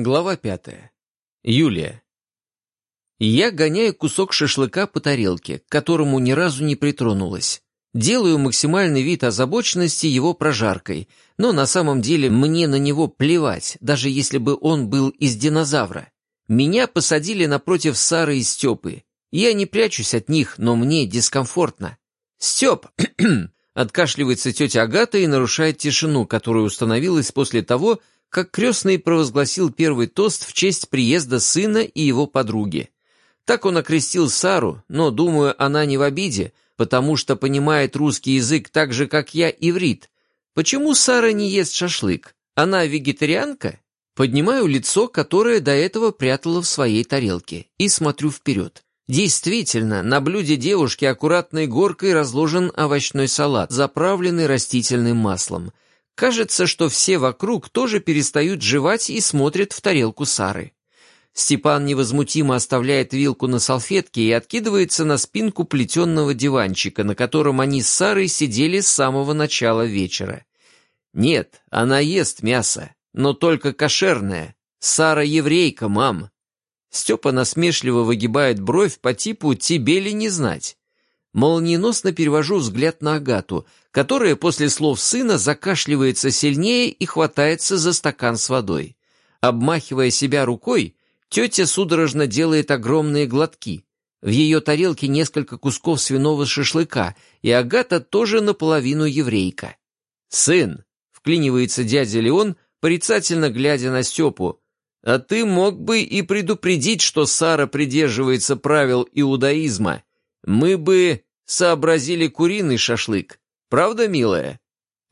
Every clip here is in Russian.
Глава пятая. Юлия. Я гоняю кусок шашлыка по тарелке, к которому ни разу не притронулась. Делаю максимальный вид озабоченности его прожаркой, но на самом деле мне на него плевать, даже если бы он был из динозавра. Меня посадили напротив Сары и Степы. Я не прячусь от них, но мне дискомфортно. «Степ!» — откашливается тетя Агата и нарушает тишину, которая установилась после того, как крестный провозгласил первый тост в честь приезда сына и его подруги. Так он окрестил Сару, но, думаю, она не в обиде, потому что понимает русский язык так же, как я, иврит. Почему Сара не ест шашлык? Она вегетарианка? Поднимаю лицо, которое до этого прятала в своей тарелке, и смотрю вперед. Действительно, на блюде девушки аккуратной горкой разложен овощной салат, заправленный растительным маслом – Кажется, что все вокруг тоже перестают жевать и смотрят в тарелку Сары. Степан невозмутимо оставляет вилку на салфетке и откидывается на спинку плетенного диванчика, на котором они с Сарой сидели с самого начала вечера. Нет, она ест мясо, но только кошерное. Сара еврейка, мам. Степа насмешливо выгибает бровь по типу «тебе ли не знать?». Молниеносно перевожу взгляд на Агату, которая после слов сына закашливается сильнее и хватается за стакан с водой. Обмахивая себя рукой, тетя судорожно делает огромные глотки. В ее тарелке несколько кусков свиного шашлыка, и Агата тоже наполовину еврейка. «Сын!» — вклинивается дядя Леон, порицательно глядя на Степу. «А ты мог бы и предупредить, что Сара придерживается правил иудаизма. Мы бы сообразили куриный шашлык. Правда, милая?»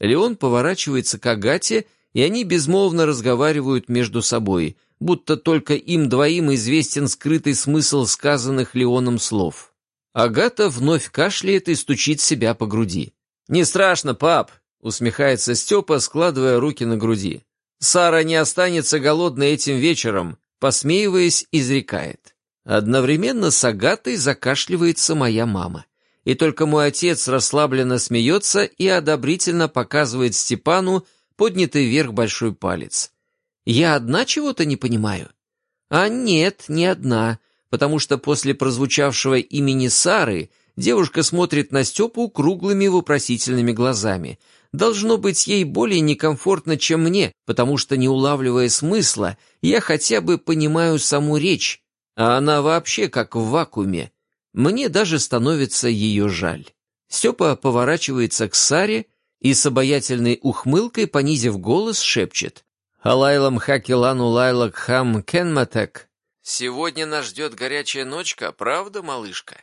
Леон поворачивается к Агате, и они безмолвно разговаривают между собой, будто только им двоим известен скрытый смысл сказанных Леоном слов. Агата вновь кашляет и стучит себя по груди. «Не страшно, пап!» — усмехается Степа, складывая руки на груди. «Сара не останется голодной этим вечером», — посмеиваясь, изрекает. Одновременно с Агатой закашливается моя мама и только мой отец расслабленно смеется и одобрительно показывает Степану поднятый вверх большой палец. «Я одна чего-то не понимаю?» «А нет, не одна, потому что после прозвучавшего имени Сары девушка смотрит на Степу круглыми вопросительными глазами. Должно быть ей более некомфортно, чем мне, потому что, не улавливая смысла, я хотя бы понимаю саму речь, а она вообще как в вакууме, мне даже становится ее жаль. Степа поворачивается к Саре и с обаятельной ухмылкой, понизив голос, шепчет. «Алайлам хакилану лайлак хам кенматек». «Сегодня нас ждет горячая ночка, правда, малышка?»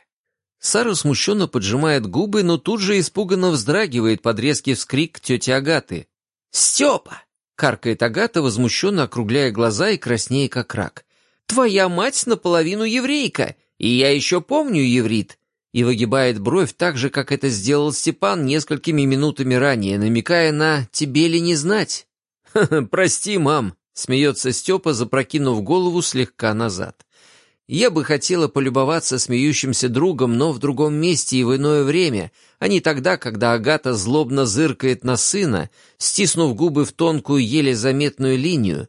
Сара смущенно поджимает губы, но тут же испуганно вздрагивает под резкий вскрик тети Агаты. «Степа!» — каркает Агата, возмущенно округляя глаза и краснея как рак. «Твоя мать наполовину еврейка, и я еще помню еврит, и выгибает бровь так же, как это сделал Степан несколькими минутами ранее, намекая на «тебе ли не знать?» «Ха -ха, «Прости, мам», — смеется Степа, запрокинув голову слегка назад. «Я бы хотела полюбоваться смеющимся другом, но в другом месте и в иное время, а не тогда, когда Агата злобно зыркает на сына, стиснув губы в тонкую, еле заметную линию.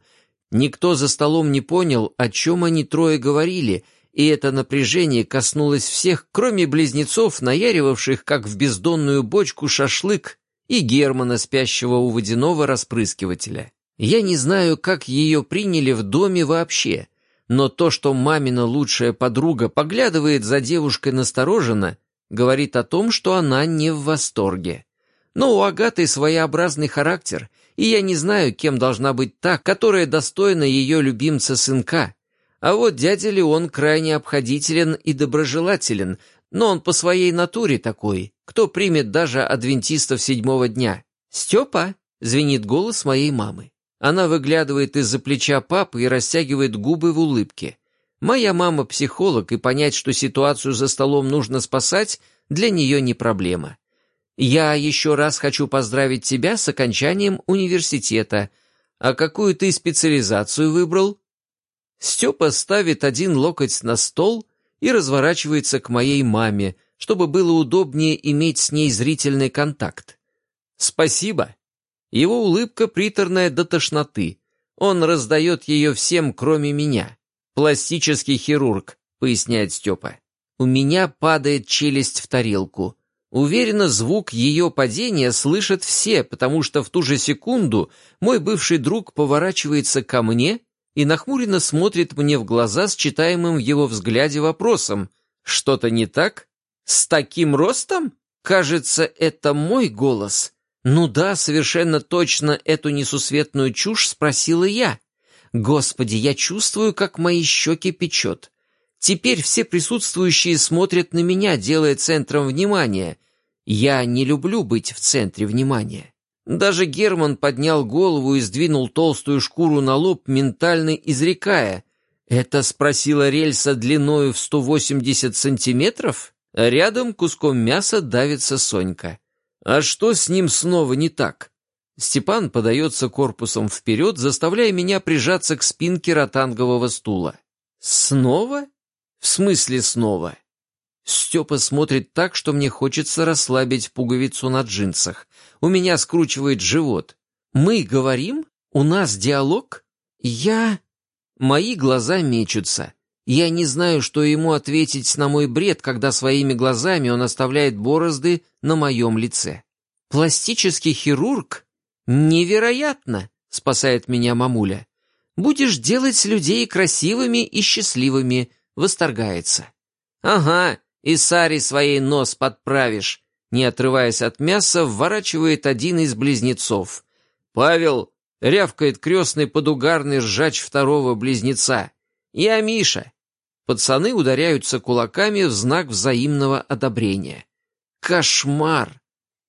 Никто за столом не понял, о чем они трое говорили — и это напряжение коснулось всех, кроме близнецов, наяривавших, как в бездонную бочку, шашлык, и Германа, спящего у водяного распрыскивателя. Я не знаю, как ее приняли в доме вообще, но то, что мамина лучшая подруга поглядывает за девушкой настороженно, говорит о том, что она не в восторге. Но у Агаты своеобразный характер, и я не знаю, кем должна быть та, которая достойна ее любимца-сынка, а вот дядя Леон крайне обходителен и доброжелателен, но он по своей натуре такой, кто примет даже адвентистов седьмого дня. «Степа!» — звенит голос моей мамы. Она выглядывает из-за плеча папы и растягивает губы в улыбке. Моя мама психолог, и понять, что ситуацию за столом нужно спасать, для нее не проблема. Я еще раз хочу поздравить тебя с окончанием университета. А какую ты специализацию выбрал? Степа ставит один локоть на стол и разворачивается к моей маме, чтобы было удобнее иметь с ней зрительный контакт. «Спасибо». Его улыбка приторная до тошноты. Он раздает ее всем, кроме меня. Пластический хирург, поясняет Степа. У меня падает челюсть в тарелку. Уверенно, звук ее падения слышат все, потому что в ту же секунду мой бывший друг поворачивается ко мне и нахмуренно смотрит мне в глаза с читаемым в его взгляде вопросом. «Что-то не так? С таким ростом? Кажется, это мой голос». «Ну да, совершенно точно эту несусветную чушь спросила я. Господи, я чувствую, как мои щеки печет. Теперь все присутствующие смотрят на меня, делая центром внимания, я не люблю быть в центре внимания. Даже Герман поднял голову и сдвинул толстую шкуру на лоб, ментально изрекая. «Это спросила рельса длиною в 180 сантиметров?» Рядом куском мяса давится Сонька. «А что с ним снова не так?» Степан подается корпусом вперед, заставляя меня прижаться к спинке ротангового стула. «Снова? В смысле снова?» Степа смотрит так, что мне хочется расслабить пуговицу на джинсах. У меня скручивает живот. Мы говорим? У нас диалог? Я... Мои глаза мечутся. Я не знаю, что ему ответить на мой бред, когда своими глазами он оставляет борозды на моем лице. Пластический хирург? Невероятно, спасает меня мамуля. Будешь делать людей красивыми и счастливыми, восторгается. Ага, и Саре своей нос подправишь», не отрываясь от мяса, вворачивает один из близнецов. «Павел!» — рявкает крестный подугарный ржач второго близнеца. «Я Миша!» Пацаны ударяются кулаками в знак взаимного одобрения. «Кошмар!»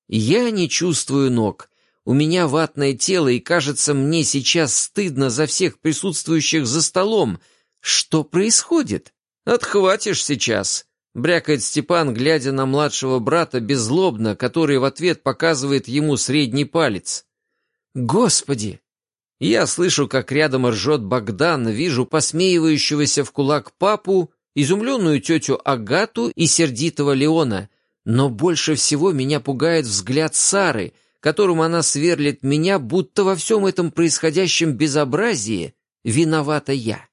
Я не чувствую ног. У меня ватное тело, и кажется, мне сейчас стыдно за всех присутствующих за столом. Что происходит? Отхватишь сейчас. Брякает Степан, глядя на младшего брата беззлобно, который в ответ показывает ему средний палец. «Господи!» Я слышу, как рядом ржет Богдан, вижу посмеивающегося в кулак папу, изумленную тетю Агату и сердитого Леона, но больше всего меня пугает взгляд Сары, которым она сверлит меня, будто во всем этом происходящем безобразии виновата я.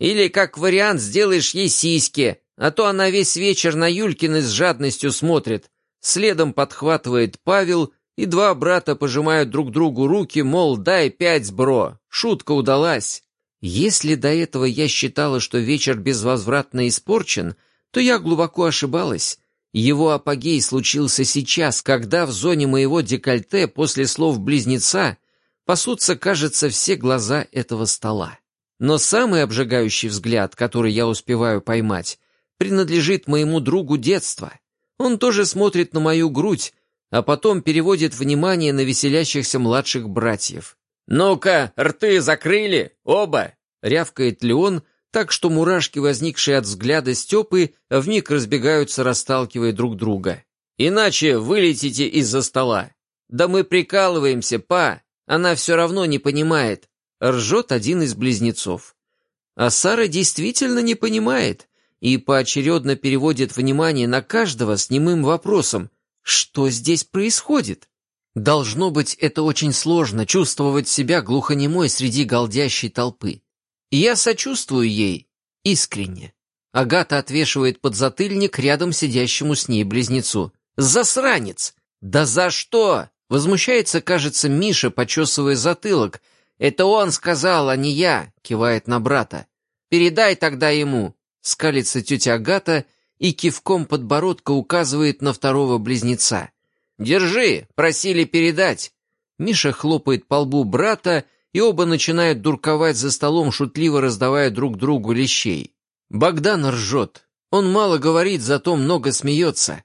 Или, как вариант, сделаешь ей сиськи, а то она весь вечер на Юлькины с жадностью смотрит. Следом подхватывает Павел, и два брата пожимают друг другу руки, мол, дай пять, бро, шутка удалась. Если до этого я считала, что вечер безвозвратно испорчен, то я глубоко ошибалась. Его апогей случился сейчас, когда в зоне моего декольте после слов близнеца пасутся, кажется, все глаза этого стола. Но самый обжигающий взгляд, который я успеваю поймать, принадлежит моему другу детства. Он тоже смотрит на мою грудь, а потом переводит внимание на веселящихся младших братьев. «Ну-ка, рты закрыли, оба!» — рявкает Леон, так что мурашки, возникшие от взгляда Степы, вмиг разбегаются, расталкивая друг друга. «Иначе вылетите из-за стола!» «Да мы прикалываемся, па! Она все равно не понимает!» — ржет один из близнецов. А Сара действительно не понимает и поочередно переводит внимание на каждого с немым вопросом «Что здесь происходит?» Должно быть, это очень сложно чувствовать себя глухонемой среди голдящей толпы. И я сочувствую ей искренне. Агата отвешивает подзатыльник рядом сидящему с ней близнецу. «Засранец!» «Да за что?» Возмущается, кажется, Миша, почесывая затылок. «Это он сказал, а не я», — кивает на брата. «Передай тогда ему». Скалится тетя Агата и кивком подбородка указывает на второго близнеца. «Держи, просили передать». Миша хлопает по лбу брата, и оба начинают дурковать за столом, шутливо раздавая друг другу лещей. Богдан ржет. Он мало говорит, зато много смеется.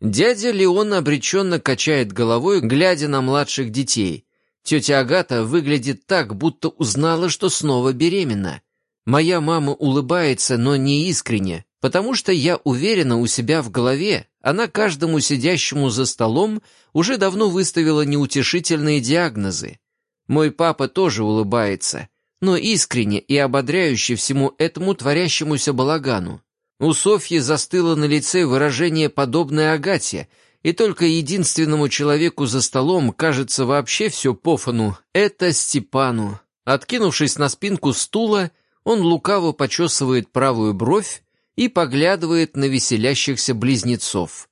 Дядя Леон обреченно качает головой, глядя на младших детей. Тетя Агата выглядит так, будто узнала, что снова беременна. Моя мама улыбается, но не искренне, потому что я уверена у себя в голове, она каждому сидящему за столом уже давно выставила неутешительные диагнозы. Мой папа тоже улыбается, но искренне и ободряюще всему этому творящемуся балагану. У Софьи застыло на лице выражение, подобное Агате, и только единственному человеку за столом кажется вообще все пофану — это Степану. Откинувшись на спинку стула, он лукаво почесывает правую бровь и поглядывает на веселящихся близнецов.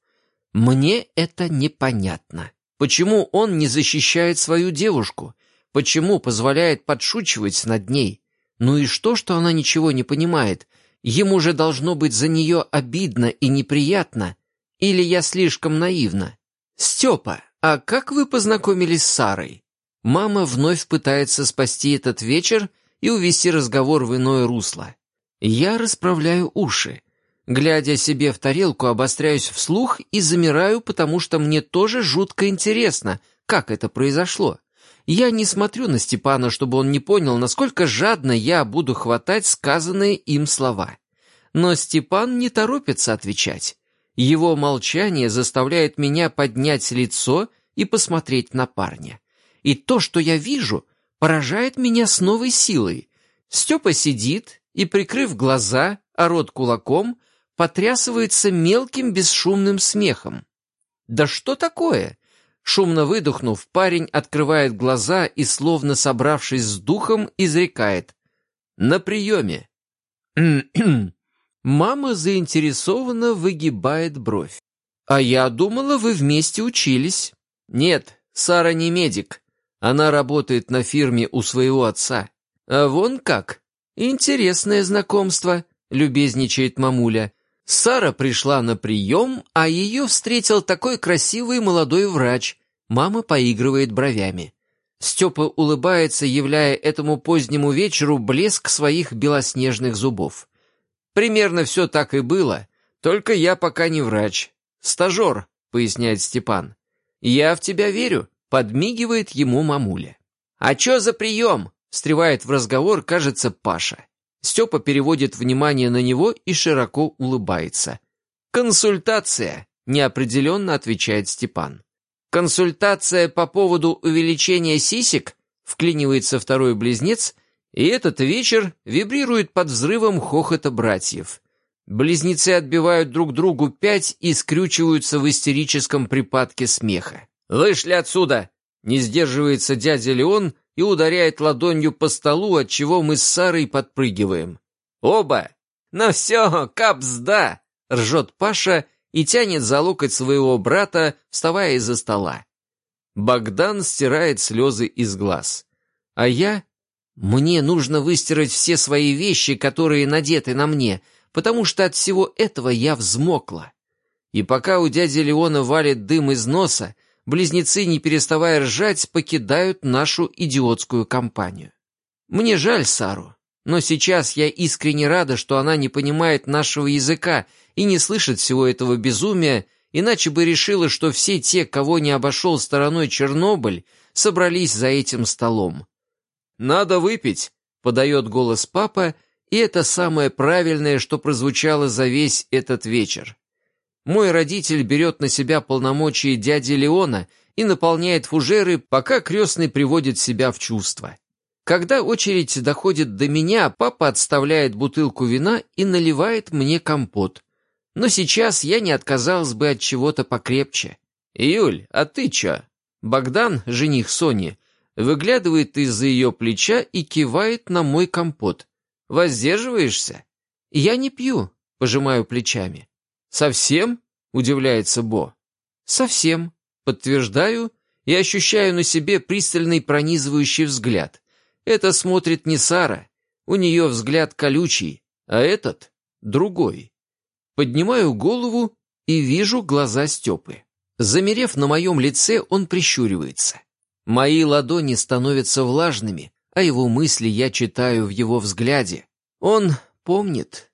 Мне это непонятно. Почему он не защищает свою девушку? Почему позволяет подшучивать над ней? Ну и что, что она ничего не понимает? Ему же должно быть за нее обидно и неприятно. Или я слишком наивна? Степа, а как вы познакомились с Сарой? Мама вновь пытается спасти этот вечер и увести разговор в иное русло. Я расправляю уши. Глядя себе в тарелку, обостряюсь вслух и замираю, потому что мне тоже жутко интересно, как это произошло. Я не смотрю на Степана, чтобы он не понял, насколько жадно я буду хватать сказанные им слова. Но Степан не торопится отвечать. Его молчание заставляет меня поднять лицо и посмотреть на парня. И то, что я вижу, поражает меня с новой силой. Степа сидит и, прикрыв глаза, а рот кулаком, потрясывается мелким бесшумным смехом. «Да что такое?» Шумно выдохнув, парень открывает глаза и, словно собравшись с духом, изрекает. «На приеме!» Мама заинтересованно выгибает бровь. «А я думала, вы вместе учились». «Нет, Сара не медик. Она работает на фирме у своего отца». «А вон как! Интересное знакомство», — любезничает мамуля. Сара пришла на прием, а ее встретил такой красивый молодой врач. Мама поигрывает бровями. Степа улыбается, являя этому позднему вечеру блеск своих белоснежных зубов. Примерно все так и было, только я пока не врач. Стажер, поясняет Степан. Я в тебя верю, подмигивает ему мамуля. А чё за прием? Встревает в разговор, кажется, Паша. Степа переводит внимание на него и широко улыбается. «Консультация», — неопределенно отвечает Степан. «Консультация по поводу увеличения сисек?» — вклинивается второй близнец, и этот вечер вибрирует под взрывом хохота братьев. Близнецы отбивают друг другу пять и скрючиваются в истерическом припадке смеха. «Вышли отсюда!» — не сдерживается дядя Леон и ударяет ладонью по столу, от чего мы с Сарой подпрыгиваем. «Оба! Ну все, капсда!» — ржет Паша и тянет за локоть своего брата, вставая из-за стола. Богдан стирает слезы из глаз. А я... Мне нужно выстирать все свои вещи, которые надеты на мне, потому что от всего этого я взмокла. И пока у дяди Леона валит дым из носа, близнецы, не переставая ржать, покидают нашу идиотскую компанию. Мне жаль Сару, но сейчас я искренне рада, что она не понимает нашего языка и не слышит всего этого безумия, иначе бы решила, что все те, кого не обошел стороной Чернобыль, собрались за этим столом. «Надо выпить», — подает голос папа, и это самое правильное, что прозвучало за весь этот вечер. Мой родитель берет на себя полномочия дяди Леона и наполняет фужеры, пока крестный приводит себя в чувство. Когда очередь доходит до меня, папа отставляет бутылку вина и наливает мне компот. Но сейчас я не отказалась бы от чего-то покрепче. «Юль, а ты чё?» Богдан, жених Сони, выглядывает из-за ее плеча и кивает на мой компот. «Воздерживаешься?» «Я не пью», — пожимаю плечами. «Совсем?» — удивляется Бо. «Совсем», — подтверждаю и ощущаю на себе пристальный пронизывающий взгляд. Это смотрит не Сара, у нее взгляд колючий, а этот — другой. Поднимаю голову и вижу глаза Степы. Замерев на моем лице, он прищуривается. Мои ладони становятся влажными, а его мысли я читаю в его взгляде. Он помнит,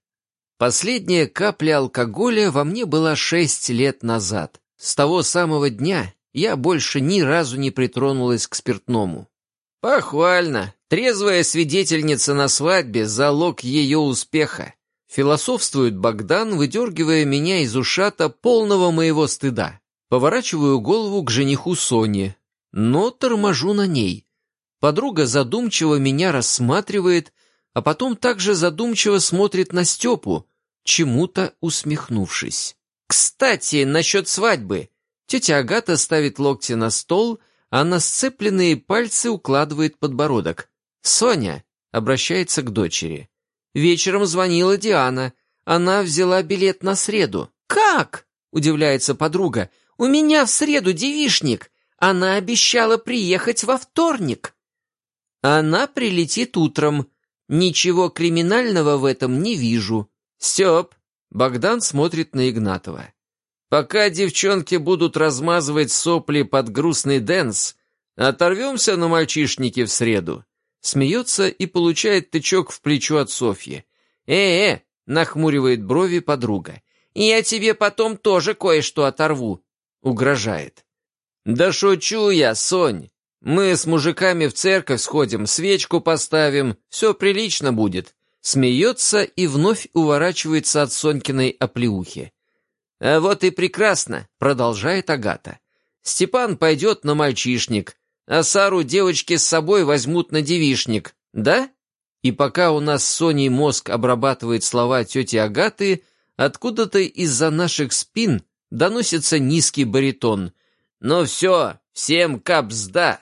Последняя капля алкоголя во мне была шесть лет назад. С того самого дня я больше ни разу не притронулась к спиртному. Похвально. Трезвая свидетельница на свадьбе — залог ее успеха. Философствует Богдан, выдергивая меня из ушата полного моего стыда. Поворачиваю голову к жениху Соне, но торможу на ней. Подруга задумчиво меня рассматривает, а потом также задумчиво смотрит на Степу, чему-то усмехнувшись. «Кстати, насчет свадьбы!» Тетя Агата ставит локти на стол, а на сцепленные пальцы укладывает подбородок. «Соня», — обращается к дочери, — «вечером звонила Диана. Она взяла билет на среду». «Как?» — удивляется подруга. «У меня в среду девишник. Она обещала приехать во вторник». «Она прилетит утром. Ничего криминального в этом не вижу». «Степ», — Богдан смотрит на Игнатова. «Пока девчонки будут размазывать сопли под грустный дэнс, оторвемся на мальчишнике в среду». Смеется и получает тычок в плечо от Софьи. «Э-э!» — нахмуривает брови подруга. «Я тебе потом тоже кое-что оторву!» — угрожает. «Да шучу я, Сонь! Мы с мужиками в церковь сходим, свечку поставим, все прилично будет!» Смеется и вновь уворачивается от Сонькиной оплеухи. «А вот и прекрасно!» — продолжает Агата. «Степан пойдет на мальчишник, а Сару девочки с собой возьмут на девишник, да? И пока у нас с Соней мозг обрабатывает слова тети Агаты, откуда-то из-за наших спин доносится низкий баритон. «Ну все, всем капсда!»